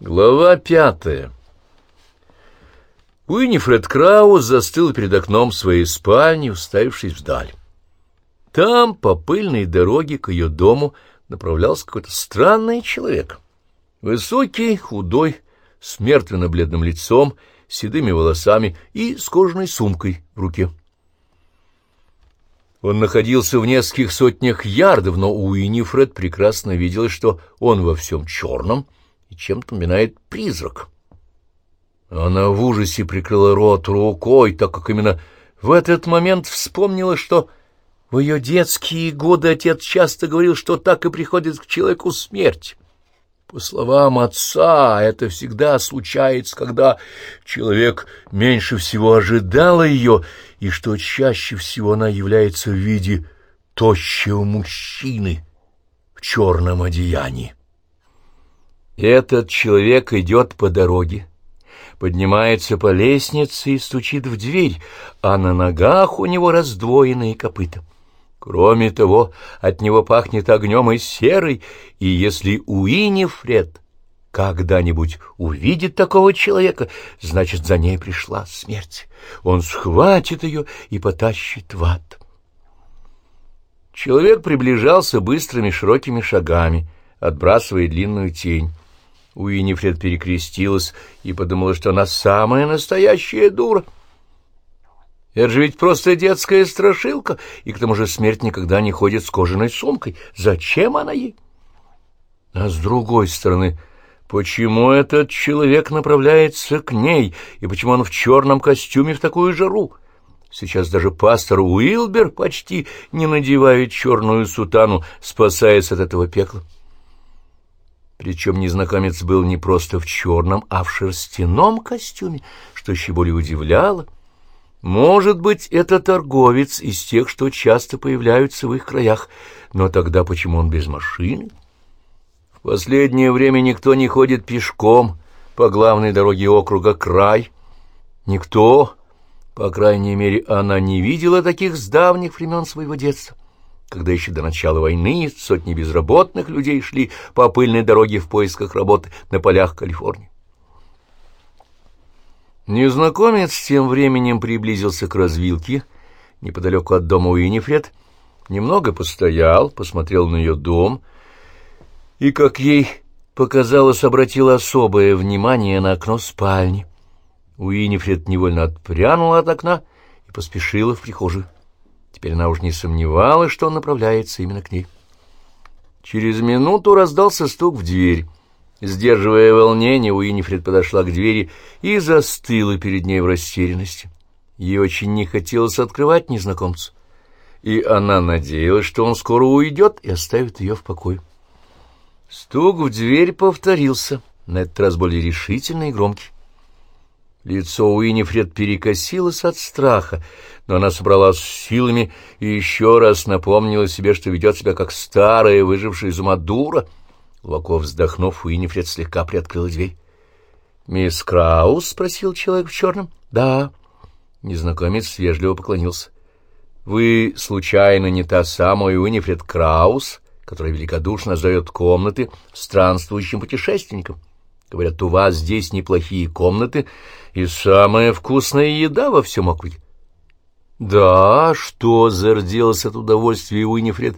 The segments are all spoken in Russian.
Глава пятая Уинифред Краус застыл перед окном своей спальни, уставившись вдаль. Там, по пыльной дороге к ее дому, направлялся какой-то странный человек. Высокий, худой, с мертвенно-бледным лицом, седыми волосами и с кожаной сумкой в руке. Он находился в нескольких сотнях ярдов, но Уинифред прекрасно видела, что он во всем черном — и чем-то напоминает призрак. Она в ужасе прикрыла рот рукой, так как именно в этот момент вспомнила, что в ее детские годы отец часто говорил, что так и приходит к человеку смерть. По словам отца, это всегда случается, когда человек меньше всего ожидал ее, и что чаще всего она является в виде тощего мужчины в черном одеянии. Этот человек идет по дороге, поднимается по лестнице и стучит в дверь, а на ногах у него раздвоенные копыта. Кроме того, от него пахнет огнем и серой, и если Уинифред когда-нибудь увидит такого человека, значит, за ней пришла смерть. Он схватит ее и потащит в ад. Человек приближался быстрыми широкими шагами, отбрасывая длинную тень. Уинифред перекрестилась и подумала, что она самая настоящая дура. Это же ведь просто детская страшилка, и к тому же смерть никогда не ходит с кожаной сумкой. Зачем она ей? А с другой стороны, почему этот человек направляется к ней, и почему он в черном костюме в такую жару? Сейчас даже пастор Уилбер почти не надевает черную сутану, спасаясь от этого пекла. Причем незнакомец был не просто в черном, а в шерстяном костюме, что еще более удивляло. Может быть, это торговец из тех, что часто появляются в их краях, но тогда почему он без машины? В последнее время никто не ходит пешком по главной дороге округа Край. Никто, по крайней мере, она не видела таких с давних времен своего детства когда еще до начала войны сотни безработных людей шли по пыльной дороге в поисках работы на полях Калифорнии. Незнакомец тем временем приблизился к развилке, неподалеку от дома Уинифред, немного постоял, посмотрел на ее дом и, как ей показалось, обратил особое внимание на окно спальни. Уинифред невольно отпрянула от окна и поспешила в прихожую. Теперь она уж не сомневалась, что он направляется именно к ней. Через минуту раздался стук в дверь. Сдерживая волнение, Уинифред подошла к двери и застыла перед ней в растерянности. Ей очень не хотелось открывать незнакомцу, и она надеялась, что он скоро уйдет и оставит ее в покое. Стук в дверь повторился, на этот раз более решительный и громкий. Лицо Уинифред перекосилось от страха, но она собралась с силами и еще раз напомнила себе, что ведет себя как старая, выжившая из ума дура. Глубоко вздохнув, Уинифред слегка приоткрыла дверь. «Мисс Краус?» — спросил человек в черном. «Да». Незнакомец вежливо поклонился. «Вы, случайно, не та самая Уинифред Краус, которая великодушно сдает комнаты странствующим путешественникам?» Говорят, у вас здесь неплохие комнаты и самая вкусная еда во всем округе. Да, что зарделась от удовольствия Уинифред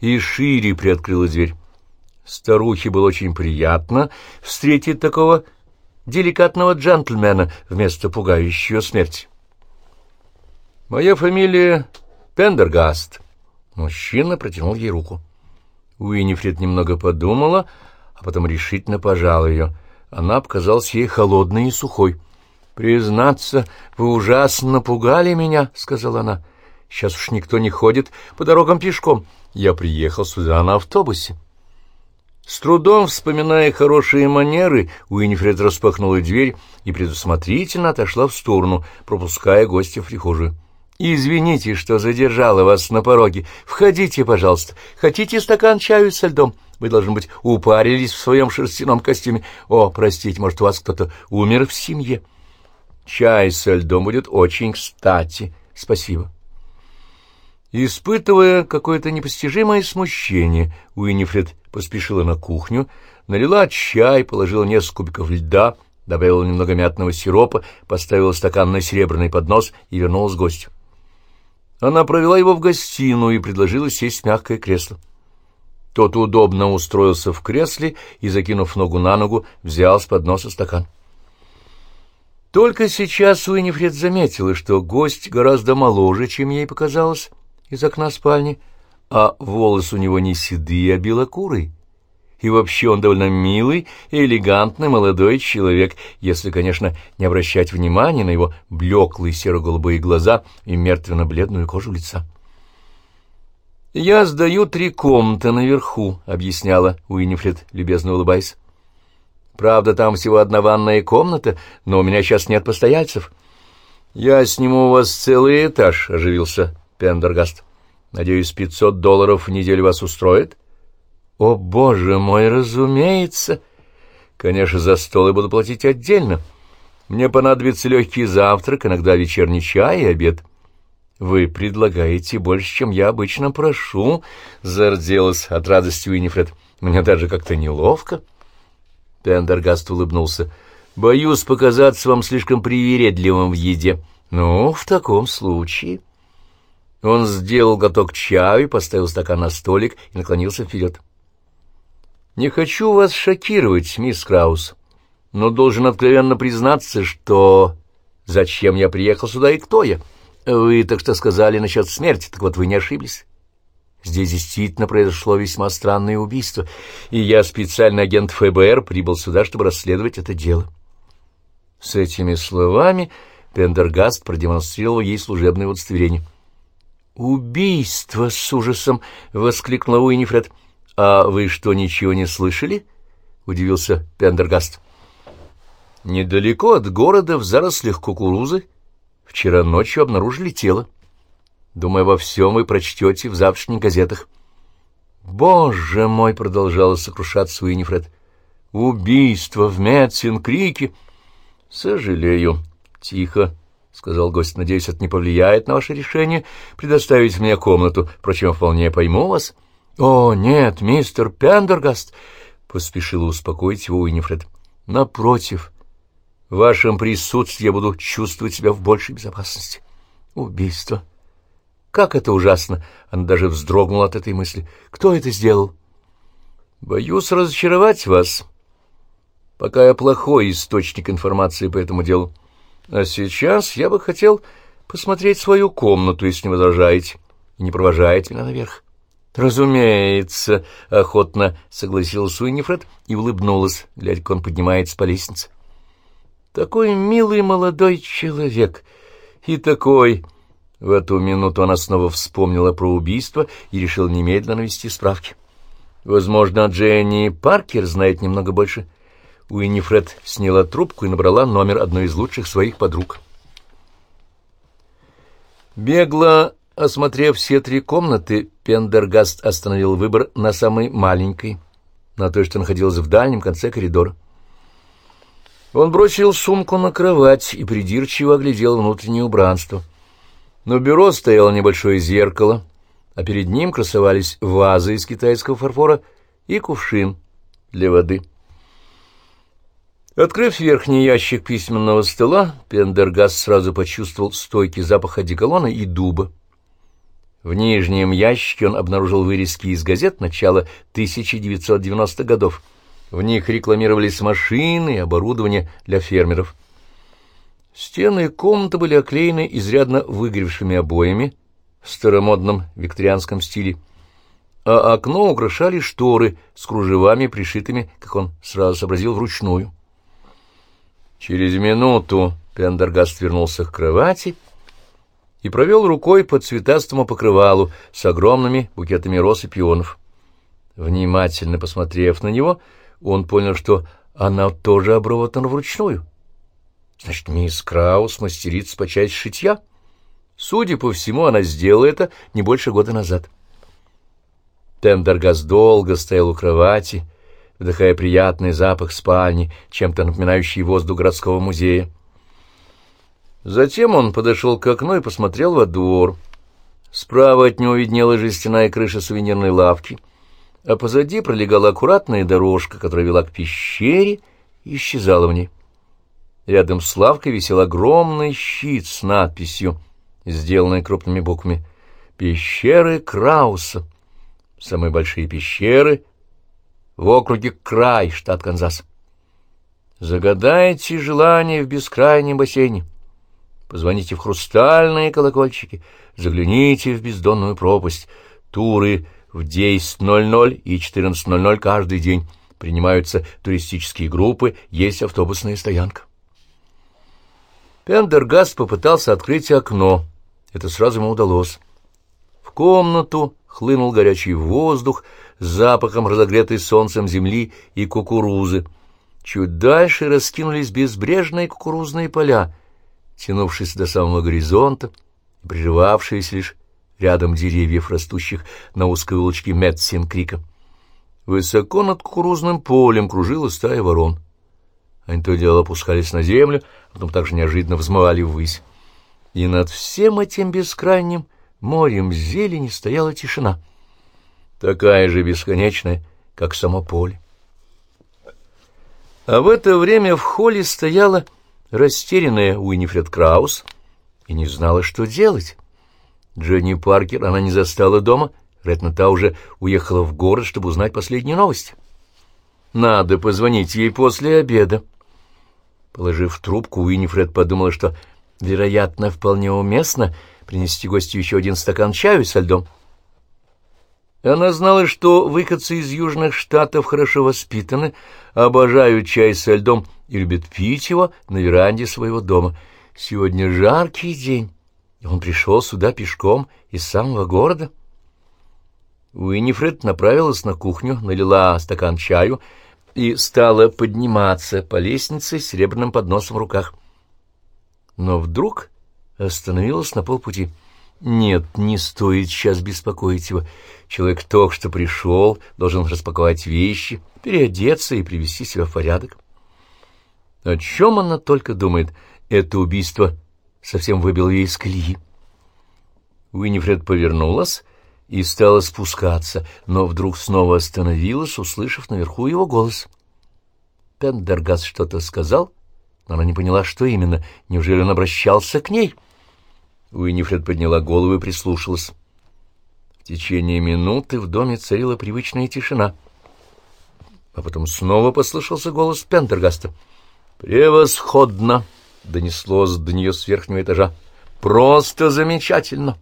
и шире приоткрыла дверь. Старухе было очень приятно встретить такого деликатного джентльмена вместо пугающего смерти. «Моя фамилия Пендергаст». Мужчина протянул ей руку. Уинифред немного подумала, а потом решительно пожала ее. Она показалась ей холодной и сухой. «Признаться, вы ужасно напугали меня», — сказала она. «Сейчас уж никто не ходит по дорогам пешком. Я приехал сюда на автобусе». С трудом вспоминая хорошие манеры, Уинифред распахнула дверь и предусмотрительно отошла в сторону, пропуская гостя в прихожую. «Извините, что задержала вас на пороге. Входите, пожалуйста. Хотите стакан чаю со льдом? Вы, должны быть, упарились в своем шерстяном костюме. О, простите, может, у вас кто-то умер в семье? Чай со льдом будет очень кстати. Спасибо». Испытывая какое-то непостижимое смущение, Уинифред поспешила на кухню, налила чай, положила несколько кубиков льда, добавила немного мятного сиропа, поставила стакан на серебряный поднос и вернулась к гостю. Она провела его в гостиную и предложила сесть в мягкое кресло. Тот удобно устроился в кресле и, закинув ногу на ногу, взял с подноса стакан. Только сейчас Уинифред заметила, что гость гораздо моложе, чем ей показалось из окна спальни, а волосы у него не седые, а белокурые. И вообще он довольно милый и элегантный молодой человек, если, конечно, не обращать внимания на его блеклые серо-голубые глаза и мертвенно-бледную кожу лица. «Я сдаю три комнаты наверху», — объясняла Уинифред, любезно улыбаясь. «Правда, там всего одна ванная комната, но у меня сейчас нет постояльцев». «Я сниму у вас целый этаж», — оживился Пендергаст. «Надеюсь, пятьсот долларов в неделю вас устроит?» О, боже мой, разумеется! Конечно, за стол я буду платить отдельно. Мне понадобится легкий завтрак, иногда вечерний чай и обед. Вы предлагаете больше, чем я обычно прошу, — зарделась от радости Уинифред. Мне даже как-то неловко. Пендергаст улыбнулся. Боюсь показаться вам слишком привередливым в еде. Ну, в таком случае... Он сделал глоток чаю, поставил стакан на столик и наклонился вперед. Не хочу вас шокировать, мисс Краус, но должен откровенно признаться, что... Зачем я приехал сюда и кто я? Вы так что сказали насчет смерти, так вот вы не ошиблись. Здесь действительно произошло весьма странное убийство, и я, специальный агент ФБР, прибыл сюда, чтобы расследовать это дело. С этими словами Пендергаст продемонстрировал ей служебное удостоверение. «Убийство!» — с ужасом воскликнула Уинифред — «А вы что, ничего не слышали?» — удивился Пендергаст. «Недалеко от города, в зарослях кукурузы, вчера ночью обнаружили тело. Думаю, во всем вы прочтете в завтрашних газетах». «Боже мой!» — продолжала сокрушаться Уинифред. «Убийство в Метсин-Крике!» «Сожалею. Тихо», — сказал гость. «Надеюсь, это не повлияет на ваше решение предоставить мне комнату. Впрочем, вполне пойму вас». «О, нет, мистер Пендергаст!» — поспешила успокоить его Уинифред. «Напротив, в вашем присутствии я буду чувствовать себя в большей безопасности. Убийство! Как это ужасно!» Она даже вздрогнула от этой мысли. «Кто это сделал?» «Боюсь разочаровать вас. Пока я плохой источник информации по этому делу. А сейчас я бы хотел посмотреть свою комнату, если не возражаете, и не провожаете меня наверх». «Разумеется», — охотно согласилась Уиннифред и улыбнулась, глядя, как он поднимается по лестнице. «Такой милый молодой человек и такой...» В эту минуту она снова вспомнила про убийство и решила немедленно навести справки. Возможно, Дженни Паркер знает немного больше. Уиннифред сняла трубку и набрала номер одной из лучших своих подруг. Бегло Осмотрев все три комнаты, Пендергаст остановил выбор на самой маленькой, на той, что находилась в дальнем конце коридора. Он бросил сумку на кровать и придирчиво оглядел внутреннее убранство. На бюро стояло небольшое зеркало, а перед ним красовались вазы из китайского фарфора и кувшин для воды. Открыв верхний ящик письменного стола, Пендергаст сразу почувствовал стойкий запах одеколона и дуба. В нижнем ящике он обнаружил вырезки из газет начала 1990-х годов. В них рекламировались машины и оборудование для фермеров. Стены комнаты были оклеены изрядно выгоревшими обоями в старомодном викторианском стиле, а окно украшали шторы с кружевами, пришитыми, как он сразу сообразил, вручную. Через минуту Пендергаст вернулся к кровати и провел рукой по цветастому покрывалу с огромными букетами роз и пионов. Внимательно посмотрев на него, он понял, что она тоже обработана вручную. Значит, мисс Краус мастерица по части шитья. Судя по всему, она сделала это не больше года назад. Тендергас долго стоял у кровати, вдыхая приятный запах спальни, чем-то напоминающий воздух городского музея. Затем он подошел к окну и посмотрел во двор. Справа от него виднелась жестяная крыша сувенирной лавки, а позади пролегала аккуратная дорожка, которая вела к пещере и исчезала в ней. Рядом с лавкой висел огромный щит с надписью, сделанной крупными буквами «Пещеры Крауса». Самые большие пещеры в округе Край, штат Канзас. Загадайте желание в бескрайнем бассейне. Позвоните в хрустальные колокольчики, загляните в бездонную пропасть. Туры в 10.00 и 14.00 каждый день. Принимаются туристические группы, есть автобусная стоянка. Пендергаст попытался открыть окно. Это сразу ему удалось. В комнату хлынул горячий воздух с запахом разогретой солнцем земли и кукурузы. Чуть дальше раскинулись безбрежные кукурузные поля, тянувшиеся до самого горизонта и прерывавшиеся лишь рядом деревьев, растущих на узкой улочке Метсин-Крика. Высоко над кукурузным полем кружила стая ворон. Они то и дело опускались на землю, а потом также неожиданно взмывали ввысь. И над всем этим бескрайним морем зелени стояла тишина, такая же бесконечная, как само поле. А в это время в холле стояла растерянная Уинифред Краус и не знала, что делать. Дженни Паркер она не застала дома, вероятно, та уже уехала в город, чтобы узнать последние новости. Надо позвонить ей после обеда. Положив трубку, Уинифред подумала, что, вероятно, вполне уместно принести гостю еще один стакан чаю со льдом. Она знала, что выходцы из Южных Штатов хорошо воспитаны, обожают чай со льдом и любят пить его на веранде своего дома. Сегодня жаркий день, и он пришел сюда пешком из самого города. Уинифред направилась на кухню, налила стакан чаю и стала подниматься по лестнице с серебряным подносом в руках. Но вдруг остановилась на полпути. Нет, не стоит сейчас беспокоить его. Человек только что пришел, должен распаковать вещи, переодеться и привести себя в порядок. О чем она только думает? Это убийство совсем выбило ей из колеи. Уинифред повернулась и стала спускаться, но вдруг снова остановилась, услышав наверху его голос. Пендергас что-то сказал, но она не поняла, что именно. Неужели он обращался к ней? Уинифред подняла голову и прислушалась. В течение минуты в доме царила привычная тишина. А потом снова послышался голос Пендергаста. «Превосходно!» — донеслось до нее с верхнего этажа. «Просто замечательно!»